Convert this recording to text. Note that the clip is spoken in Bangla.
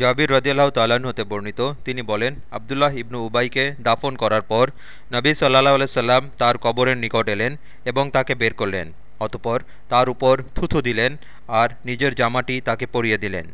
জাবির রদিয়াল্লাহ তালান হতে বর্ণিত, তিনি বলেন, আবদুল্লাহ ইবনু উবাইকে দাফন করার পর নবী সাল্লাহ সাল্লাম তার কবরের নিকট এলেন এবং তাকে বের করলেন। অতপর তার উপর থুথু দিলেন আর নিজের জামাটি তাকে পরিয়ে দিলেন।